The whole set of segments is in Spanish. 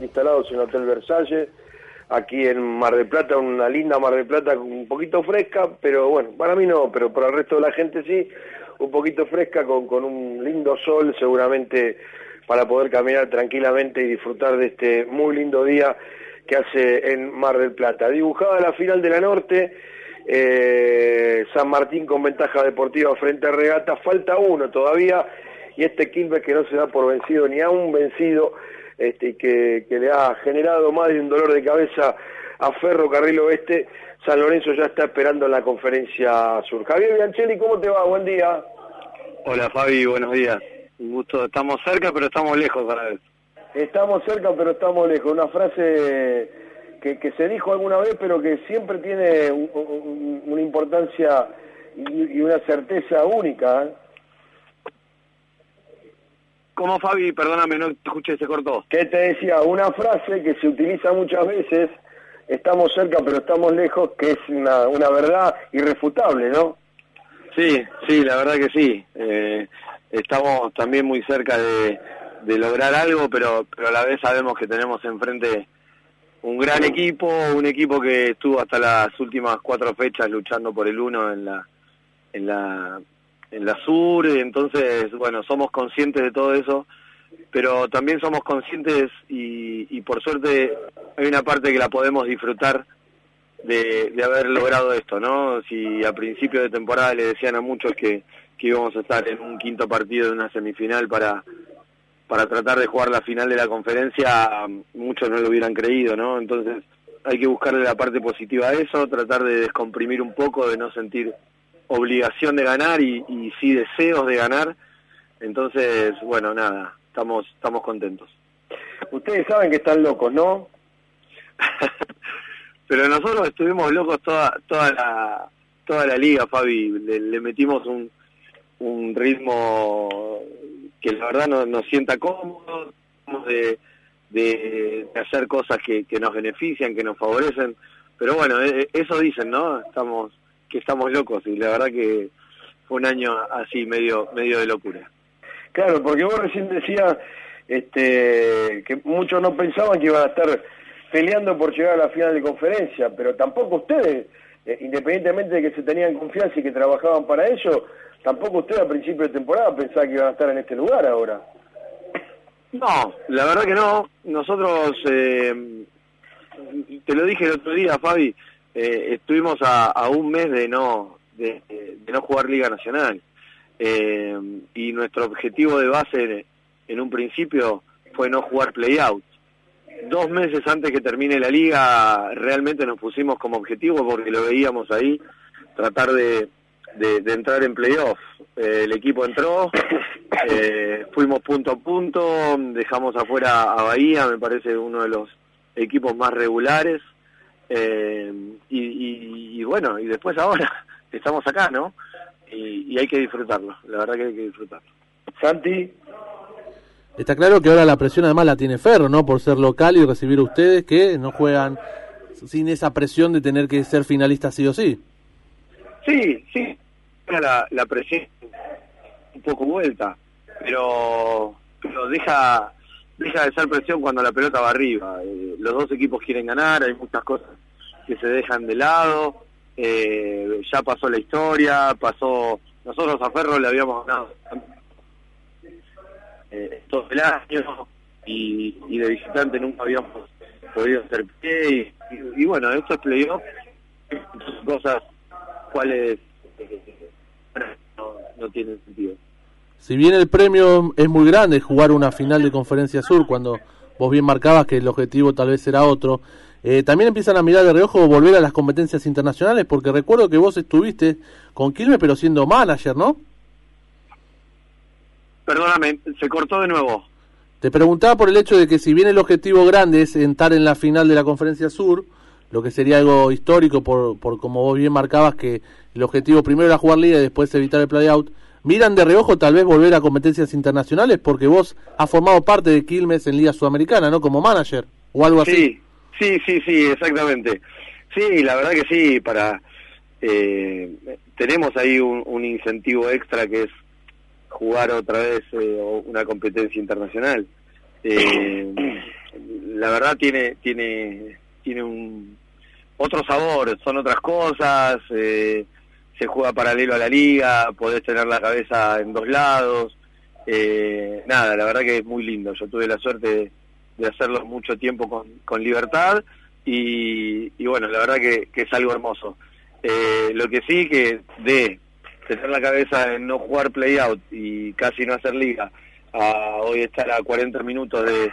instalados en el Hotel Versalles, aquí en Mar del Plata, una linda Mar del Plata un poquito fresca, pero bueno, para mí no, pero para el resto de la gente sí, un poquito fresca con, con un lindo sol seguramente para poder caminar tranquilamente y disfrutar de este muy lindo día que hace en Mar del Plata. Dibujada la final de la Norte, eh, San Martín con ventaja deportiva frente a Regata, falta uno todavía, y este Quilmes que no se da por vencido ni aún vencido, este, que, que le ha generado más de un dolor de cabeza a Ferro Carril Oeste, San Lorenzo ya está esperando en la conferencia sur. Javier Biancelli, ¿cómo te va? Buen día. Hola Fabi, buenos días. Un gusto, estamos cerca pero estamos lejos a la vez. Estamos cerca pero estamos lejos, una frase que, que se dijo alguna vez pero que siempre tiene un- un- una importancia y, y una certeza única. ¿eh? ¿Cómo Fabi? Perdóname, no te escuché, se cortó. que te decía, una frase que se utiliza muchas veces, estamos cerca pero estamos lejos, que es una, una verdad irrefutable, ¿no? Sí, sí, la verdad que sí. Eh, estamos también muy cerca de, de lograr algo, pero, pero a la vez sabemos que tenemos enfrente un gran equipo, un equipo que estuvo hasta las últimas cuatro fechas luchando por el uno en la, en la, en la sur, entonces, bueno, somos conscientes de todo eso, pero también somos conscientes y, y por suerte hay una parte que la podemos disfrutar de, de haber logrado esto, ¿no? Si a principio de temporada le decían a muchos que, que íbamos a estar en un quinto partido de una semifinal para, para tratar de jugar la final de la conferencia, muchos no lo hubieran creído, ¿no? Entonces hay que buscarle la parte positiva a eso, tratar de descomprimir un poco, de no sentir obligación de ganar y, y sí deseos de ganar. Entonces, bueno, nada, estamos, estamos contentos. Ustedes saben que están locos, ¿no? Pero nosotros estuvimos locos toda toda la toda la liga, Fabi. Le, le metimos un, un ritmo que la verdad nos, nos sienta cómodos, de, de, de hacer cosas que, que nos benefician, que nos favorecen. Pero bueno, eh, eso dicen, ¿no? Estamos que estamos locos y la verdad que fue un año así medio medio de locura. Claro, porque vos recién decías este, que muchos no pensaban que iban a estar peleando por llegar a la final de conferencia, pero tampoco ustedes, eh, independientemente de que se tenían confianza y que trabajaban para ello, tampoco ustedes a principio de temporada pensaban que iban a estar en este lugar ahora. No, la verdad que no. Nosotros, eh, te lo dije el otro día, Fabi, eh, estuvimos a, a un mes de no de, no jugar Liga Nacional. Eh, y nuestro objetivo de base en, un principio fue no jugar play-out. Dos meses antes que termine la liga realmente nos pusimos como objetivo porque lo veíamos ahí, tratar de, de, de entrar en playoff. Eh, el equipo entró, eh, fuimos punto a punto, dejamos afuera a Bahía, me parece uno de los equipos más regulares. Eh, y, y, y bueno, y después ahora estamos acá, ¿no? Y, y hay que disfrutarlo, la verdad que hay que disfrutarlo. Santi, Está claro que ahora la presión además la tiene Ferro, ¿no? Por ser local y recibir a ustedes que no juegan sin esa presión de tener que ser finalistas sí o sí. Sí, sí, la, la presión un poco vuelta, pero, pero deja deja de ser presión cuando la pelota va arriba. Eh, los dos equipos quieren ganar, hay muchas cosas que se dejan de lado. Eh, ya pasó la historia, pasó. Nosotros a Ferro le habíamos ganado eh, todo el año y, y de visitante nunca habíamos podido hacer pie. Y, y- bueno, esto es playoff, cosas cuales eh, no, no tienen sentido. Si bien el premio es muy grande, jugar una final de Conferencia Sur, cuando vos bien marcabas que el objetivo tal vez era otro, eh, también empiezan a mirar de reojo volver a las competencias internacionales, porque recuerdo que vos estuviste con Quilmes, pero siendo manager, ¿no? Perdóname, se cortó de nuevo. Te preguntaba por el hecho de que si bien el objetivo grande es entrar en la final de la Conferencia Sur, lo que sería algo histórico por, por como vos bien marcabas que el objetivo primero era jugar liga y después evitar el playout, miran de reojo tal vez volver a competencias internacionales porque vos has formado parte de Quilmes en Liga Sudamericana, ¿no? Como manager o algo así. Sí, sí, sí, sí, exactamente. Sí, la verdad que sí, para eh, tenemos ahí un, un incentivo extra que es jugar otra vez eh, una competencia internacional. Eh, la verdad tiene tiene tiene un otro sabor, son otras cosas, eh, se juega paralelo a la liga, podés tener la cabeza en dos lados, eh, nada, la verdad que es muy lindo, yo tuve la suerte de, hacerlo mucho tiempo con, con libertad y, y, bueno, la verdad que, que es algo hermoso. Eh, lo que sí que de tener la cabeza en no jugar play out y casi no hacer liga, a hoy estar a 40 minutos de,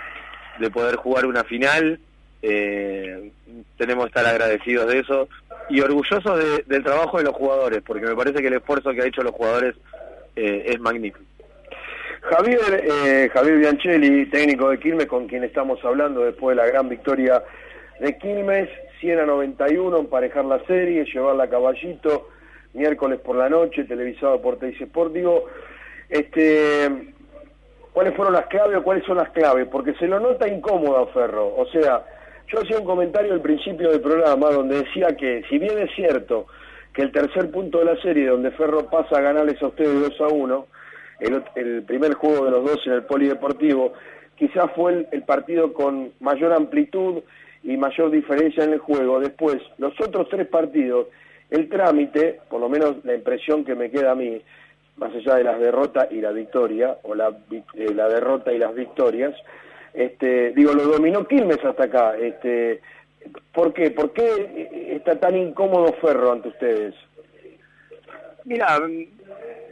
de poder jugar una final, eh, tenemos que estar agradecidos de eso y orgullosos del trabajo de los jugadores, porque me parece que el esfuerzo que han hecho los jugadores eh, es magnífico. Javier, eh, Javier Bianchelli, técnico de Quilmes, con quien estamos hablando después de la gran victoria de Quilmes, 100 a 91, emparejar la serie, llevarla a caballito, miércoles por la noche, televisado por Teis Sport. Digo, este, ¿cuáles fueron las claves o cuáles son las claves? Porque se lo nota incómodo Ferro, o sea, yo hacía un comentario al principio del programa donde decía que, si bien es cierto que el tercer punto de la serie, donde Ferro pasa a ganarles a ustedes 2 a 1, el, primer juego de los dos en el polideportivo, quizás fue el, partido con mayor amplitud y mayor diferencia en el juego. Después, los otros tres partidos, el trámite, por lo menos la impresión que me queda a mí, más allá de las derrotas y la victoria, o la, eh, la derrota y las victorias, este, digo, lo dominó Quilmes hasta acá. Este, ¿Por qué? ¿Por qué está tan incómodo Ferro ante ustedes? Mira,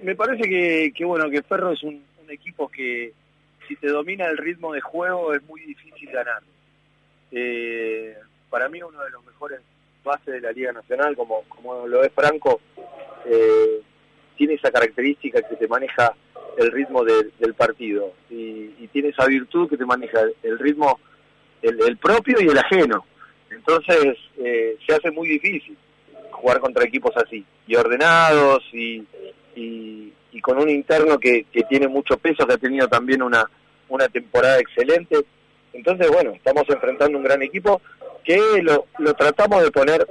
me parece que, que bueno que Ferro es un, equipo que si te domina el ritmo de juego es muy difícil ganar. Eh, para mí uno de los mejores bases de la Liga Nacional, como, como lo es Franco, eh, tiene esa característica que te maneja el ritmo del partido y, tiene esa virtud que te maneja el ritmo, el, propio y el ajeno. Entonces eh, se hace muy difícil jugar contra equipos así, y ordenados y, y, con un interno que, que, tiene mucho peso, que ha tenido también una, una temporada excelente. Entonces, bueno, estamos enfrentando un gran equipo que lo, lo tratamos de poner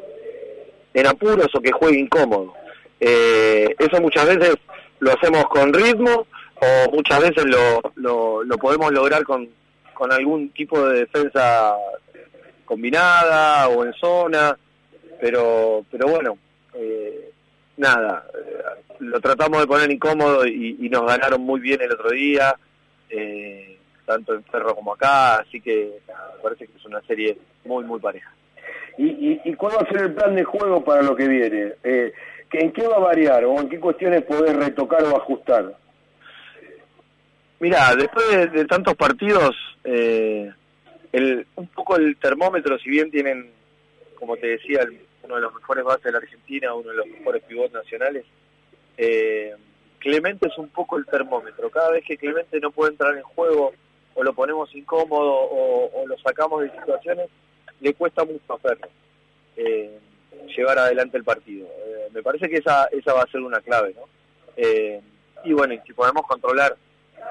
en apuros o que juegue incómodo. Eh, eso muchas veces lo hacemos con ritmo o muchas veces lo, lo, podemos lograr con, con algún tipo de defensa combinada o en zona, pero, pero bueno, eh, nada, eh, lo tratamos de poner incómodo y, nos ganaron muy bien el otro día, eh, tanto en Ferro como acá, así que parece que es una serie muy, muy pareja. ¿Y, y, cuál va a ser el plan de juego para lo que viene? Eh, ¿En qué va a variar o en qué cuestiones poder retocar o ajustar? Mira, después de, tantos partidos, eh, el, un poco el termómetro, si bien tienen, como te decía, uno de los mejores bases de la Argentina, uno de los mejores pivots nacionales, eh, Clemente es un poco el termómetro. Cada vez que Clemente no puede entrar en juego o lo ponemos incómodo o, lo sacamos de situaciones, le cuesta mucho hacerlo, eh, llevar adelante el partido. Eh, me parece que esa, esa va a ser una clave, ¿no? Eh, y bueno, si podemos controlar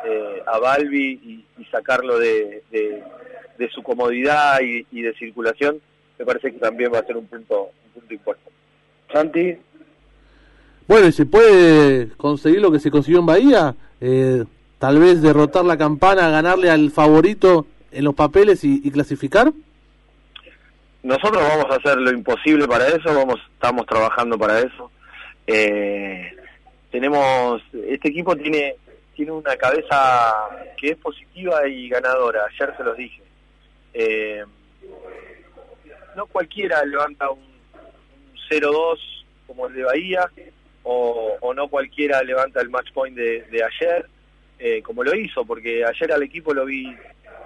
eh, a Balbi y, sacarlo de, de, su comodidad y, de circulación, me parece que también va a ser un punto, un punto importante. Santi. Bueno, ¿y se puede conseguir lo que se consiguió en Bahía? Eh, tal vez derrotar la campana, ganarle al favorito en los papeles y, clasificar. Nosotros vamos a hacer lo imposible para eso, vamos, estamos trabajando para eso. Eh, tenemos, este equipo tiene tiene una cabeza que es positiva y ganadora, ayer se los dije. Eh, no cualquiera levanta un, 0-2 como el de Bahía, o, no cualquiera levanta el match point de, ayer, eh, como lo hizo, porque ayer al equipo lo vi,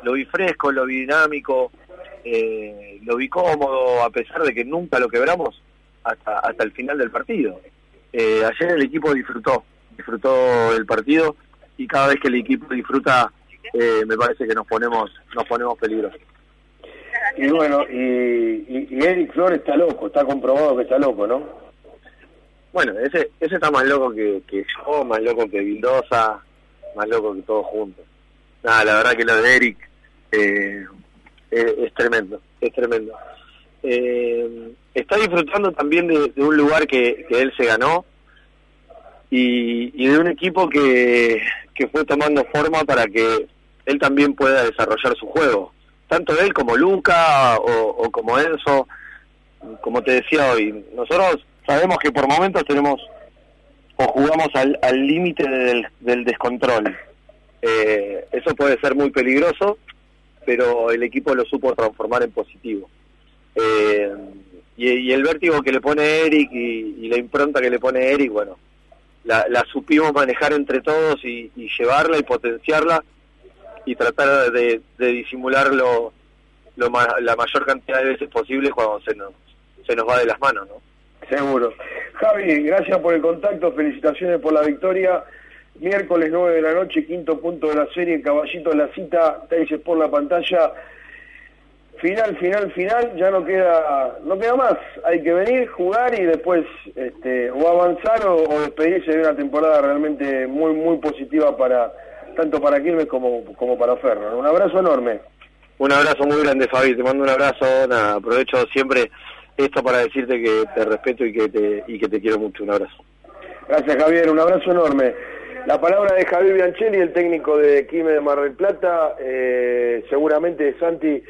lo vi fresco, lo vi dinámico, eh, lo vi cómodo, a pesar de que nunca lo quebramos hasta, hasta el final del partido. ayer el equipo disfrutó, disfrutó el partido y cada vez que el equipo disfruta eh, me parece que nos ponemos nos ponemos peligrosos. Y bueno y, Eric Flores está loco está comprobado que está loco no bueno ese ese está más loco que, que yo más loco que Vildosa más loco que todos juntos. Nada la verdad que lo de Eric eh, es, tremendo es tremendo. Eh, está disfrutando también de, un lugar que, que él se ganó y, y de un equipo que, que fue tomando forma para que él también pueda desarrollar su juego. tanto él como Luca o, como Enzo, como te decía hoy, nosotros sabemos que por momentos tenemos o jugamos al límite del, del, descontrol. Eh, eso puede ser muy peligroso, pero el equipo lo supo transformar en positivo. Eh, y, el vértigo que le pone Eric y, la impronta que le pone Eric, bueno, la, supimos manejar entre todos y, llevarla y potenciarla y tratar de, disimularlo lo la mayor cantidad de veces posible cuando se nos, se nos va de las manos, ¿no? Seguro. Javi, gracias por el contacto, felicitaciones por la victoria. Miércoles 9 de la noche, quinto punto de la serie, Caballito la cita, te por la pantalla final, final, final, ya no queda, no queda más. Hay que venir, jugar y después este, o avanzar o, despedirse de una temporada realmente muy, muy positiva para tanto para Quilmes como, como para Ferro. Un abrazo enorme. Un abrazo muy grande, Fabi. Te mando un abrazo. aprovecho siempre esto para decirte que te respeto y que te, y que te quiero mucho. Un abrazo. Gracias, Javier. Un abrazo enorme. La palabra de Javier Bianchelli, el técnico de Quilmes de Mar del Plata. Eh, seguramente Santi